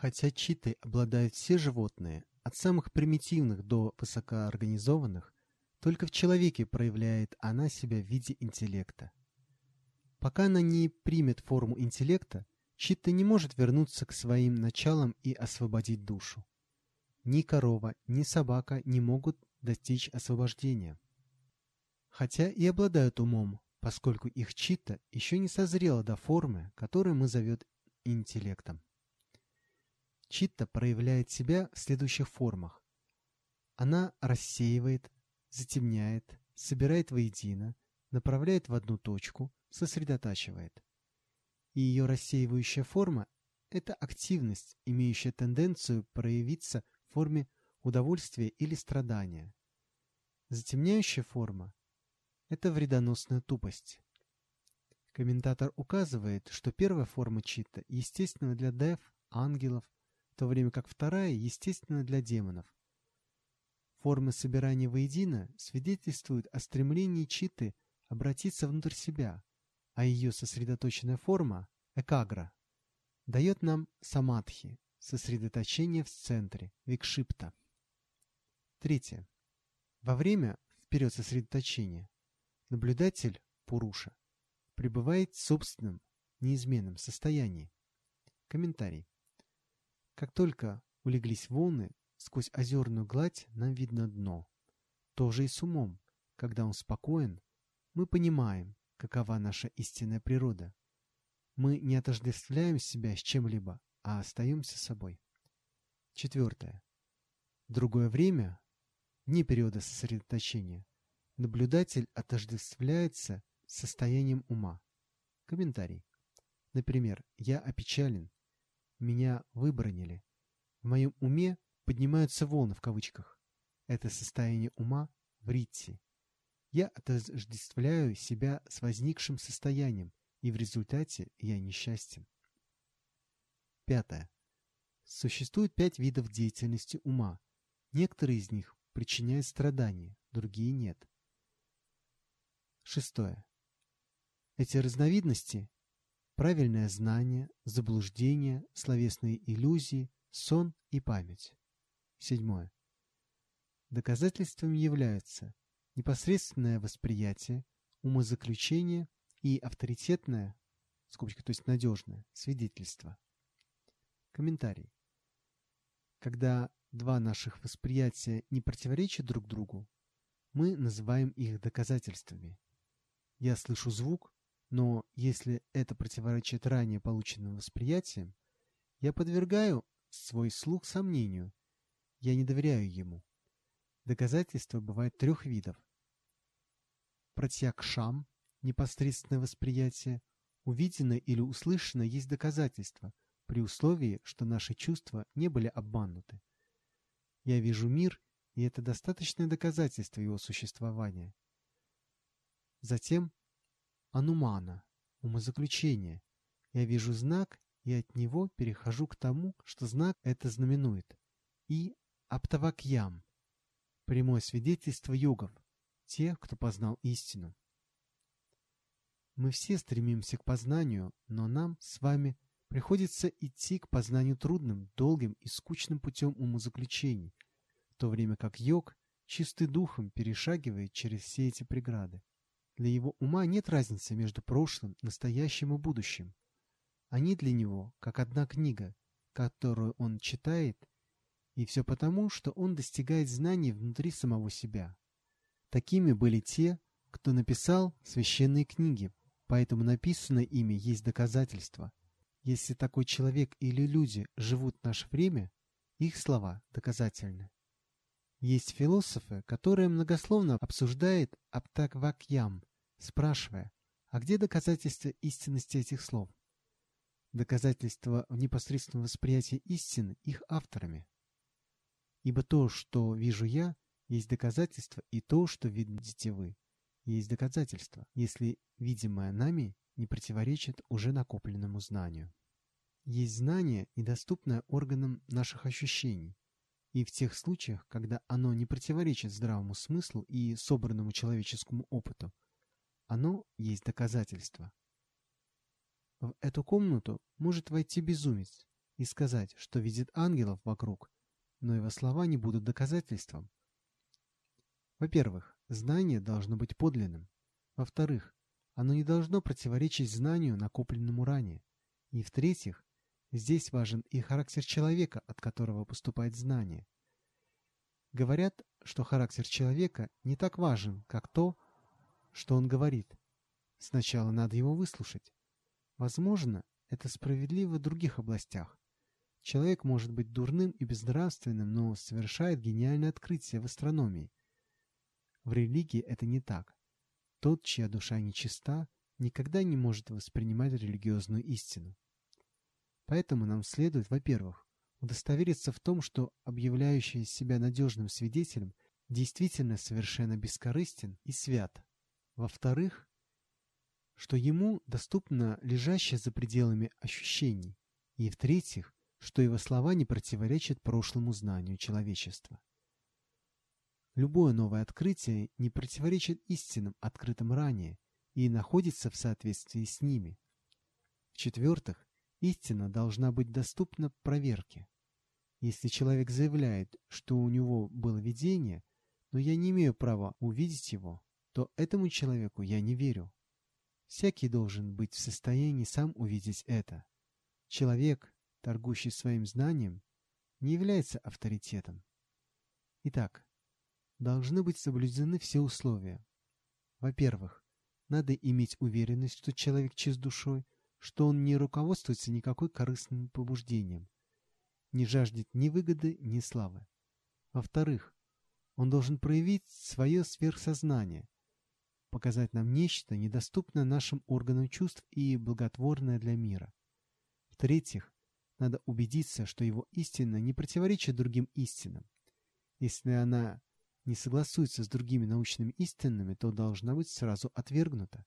Хотя читой обладают все животные, от самых примитивных до высокоорганизованных, только в человеке проявляет она себя в виде интеллекта. Пока она не примет форму интеллекта, читта не может вернуться к своим началам и освободить душу. Ни корова, ни собака не могут достичь освобождения. Хотя и обладают умом, поскольку их читта еще не созрела до формы, которую мы зовем интеллектом. Читта проявляет себя в следующих формах. Она рассеивает, затемняет, собирает воедино, направляет в одну точку, сосредотачивает. И ее рассеивающая форма – это активность, имеющая тенденцию проявиться в форме удовольствия или страдания. Затемняющая форма – это вредоносная тупость. Комментатор указывает, что первая форма читта естественна для дев, ангелов, то время как вторая естественна для демонов. Формы собирания воедино свидетельствуют о стремлении читы обратиться внутрь себя, а ее сосредоточенная форма, экагра, дает нам самадхи, сосредоточение в центре, викшипта. Третье. Во время вперед сосредоточения наблюдатель, пуруша, пребывает в собственном, неизменном состоянии. Комментарий. Как только улеглись волны, сквозь озерную гладь нам видно дно. То же и с умом. Когда он спокоен, мы понимаем, какова наша истинная природа. Мы не отождествляем себя с чем-либо, а остаемся собой. Четвертое. Другое время, вне периода сосредоточения, наблюдатель отождествляется состоянием ума. Комментарий. Например, я опечален, меня выбронили. В моем уме поднимаются волны в кавычках. Это состояние ума в ритте. Я отождествляю себя с возникшим состоянием, и в результате я несчастен. Пятое. Существует пять видов деятельности ума. Некоторые из них причиняют страдания, другие нет. Шестое. Эти разновидности правильное знание, заблуждение, словесные иллюзии, сон и память. Седьмое. Доказательством являются непосредственное восприятие, умозаключение и авторитетное, скобочка, то есть надежное, свидетельство. Комментарий. Когда два наших восприятия не противоречат друг другу, мы называем их доказательствами. Я слышу звук, но если это противоречит ранее полученным восприятиям, я подвергаю свой слух сомнению. Я не доверяю ему. Доказательства бывают трех видов. Протьякшам – непосредственное восприятие. Увиденное или услышанное есть доказательство, при условии, что наши чувства не были обмануты. Я вижу мир, и это достаточное доказательство его существования. Затем анумана, умозаключение. Я вижу знак, и от него перехожу к тому, что знак это знаменует. И аптавакьям, прямое свидетельство йогов, тех, кто познал истину. Мы все стремимся к познанию, но нам с вами приходится идти к познанию трудным, долгим и скучным путем умозаключений, в то время как йог чистый духом перешагивает через все эти преграды. Для его ума нет разницы между прошлым, настоящим и будущим. Они для него как одна книга, которую он читает, и все потому, что он достигает знаний внутри самого себя. Такими были те, кто написал священные книги, поэтому написанное ими есть доказательство. Если такой человек или люди живут в наше время, их слова доказательны. Есть философы, которые многословно обсуждают Аптаквакьям, спрашивая, а где доказательства истинности этих слов? Доказательства в непосредственном восприятии истины их авторами. Ибо то, что вижу я, есть доказательство, и то, что видите вы, есть доказательство, если видимое нами не противоречит уже накопленному знанию. Есть знание, недоступное органам наших ощущений, и в тех случаях, когда оно не противоречит здравому смыслу и собранному человеческому опыту, оно есть доказательство. В эту комнату может войти безумец, и сказать, что видит ангелов вокруг, но его слова не будут доказательством. Во-первых, знание должно быть подлинным. Во-вторых, оно не должно противоречить знанию, накопленному ранее. И в-третьих, здесь важен и характер человека, от которого поступает знание. Говорят, что характер человека не так важен, как то, что он говорит. Сначала надо его выслушать. Возможно, это справедливо в других областях. Человек может быть дурным и безнравственным, но совершает гениальное открытие в астрономии. В религии это не так. Тот, чья душа нечиста, никогда не может воспринимать религиозную истину. Поэтому нам следует, во-первых, удостовериться в том, что объявляющий себя надежным свидетелем действительно совершенно бескорыстен и свят. Во-вторых, что ему доступно лежащее за пределами ощущений. И в-третьих, что его слова не противоречат прошлому знанию человечества. Любое новое открытие не противоречит истинам, открытым ранее, и находится в соответствии с ними. В-четвертых, истина должна быть доступна проверке. Если человек заявляет, что у него было видение, но я не имею права увидеть его, то этому человеку я не верю. Всякий должен быть в состоянии сам увидеть это. Человек, торгующий своим знанием, не является авторитетом. Итак, должны быть соблюдены все условия. Во-первых, надо иметь уверенность, что человек чист душой, что он не руководствуется никакой корыстным побуждением, не жаждет ни выгоды, ни славы. Во-вторых, он должен проявить свое сверхсознание, показать нам нечто, недоступное нашим органам чувств и благотворное для мира. В-третьих, надо убедиться, что его истина не противоречит другим истинам. Если она не согласуется с другими научными истинами, то должна быть сразу отвергнута.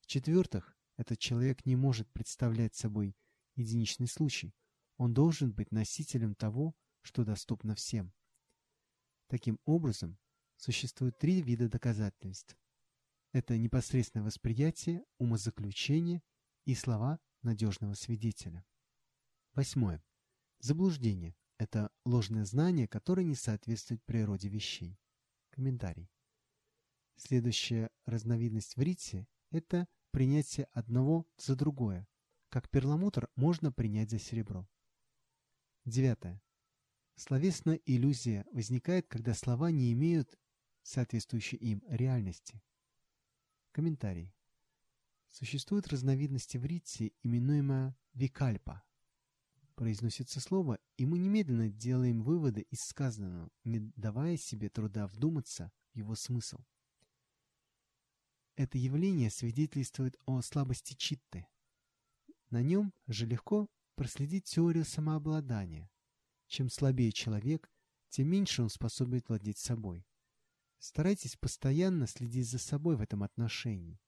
В-четвертых, этот человек не может представлять собой единичный случай. Он должен быть носителем того, что доступно всем. Таким образом, существует три вида доказательств. Это непосредственное восприятие, умозаключение и слова надежного свидетеля. Восьмое. Заблуждение – это ложное знание, которое не соответствует природе вещей. Комментарий. Следующая разновидность в рите – это принятие одного за другое, как перламутр можно принять за серебро. Девятое. Словесная иллюзия возникает, когда слова не имеют соответствующей им реальности. Комментарий. Существуют разновидности в рите, именуемая викальпа, Произносится слово, и мы немедленно делаем выводы из сказанного, не давая себе труда вдуматься в его смысл. Это явление свидетельствует о слабости читты. На нем же легко проследить теорию самообладания. Чем слабее человек, тем меньше он способен владеть собой. Старайтесь постоянно следить за собой в этом отношении.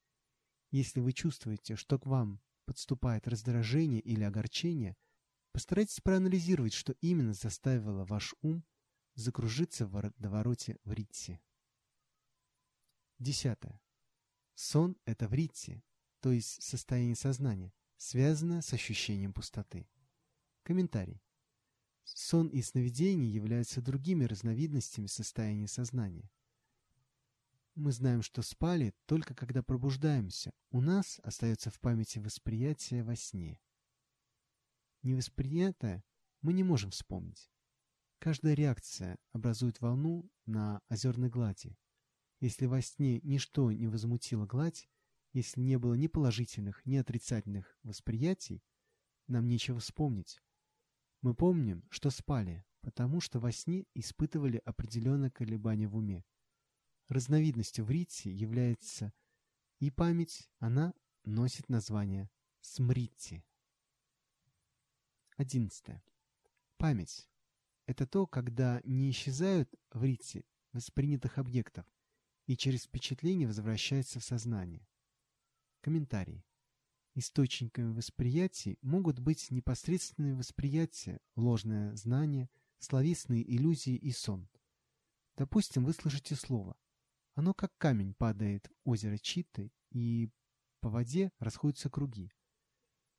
Если вы чувствуете, что к вам подступает раздражение или огорчение – Постарайтесь проанализировать, что именно заставило ваш ум закружиться в водовороте в ритте. Десятое. Сон – это в ритте, то есть состояние сознания, связанное с ощущением пустоты. Комментарий. Сон и сновидение являются другими разновидностями состояния сознания. Мы знаем, что спали только когда пробуждаемся. У нас остается в памяти восприятие во сне невосприятое мы не можем вспомнить. Каждая реакция образует волну на озерной глади. Если во сне ничто не возмутило гладь, если не было ни положительных, ни отрицательных восприятий, нам нечего вспомнить. Мы помним, что спали, потому что во сне испытывали определенное колебание в уме. Разновидностью в ритте является и память, она носит название смритти. 11. Память. Это то, когда не исчезают в рите воспринятых объектов и через впечатление возвращаются в сознание. Комментарий. Источниками восприятий могут быть непосредственные восприятия, ложное знание, словесные иллюзии и сон. Допустим, вы слышите слово. Оно как камень падает в озеро Читы, и по воде расходятся круги.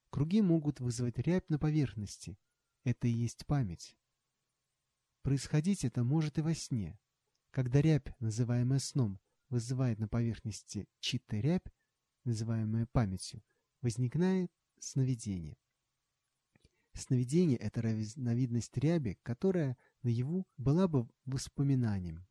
Круги могут вызвать рябь на поверхности, — это и есть память. Происходить это может и во сне. Когда рябь, называемая сном, вызывает на поверхности чьи-то рябь, называемая памятью, возникает сновидение. Сновидение — это разновидность ряби, которая наяву была бы воспоминанием.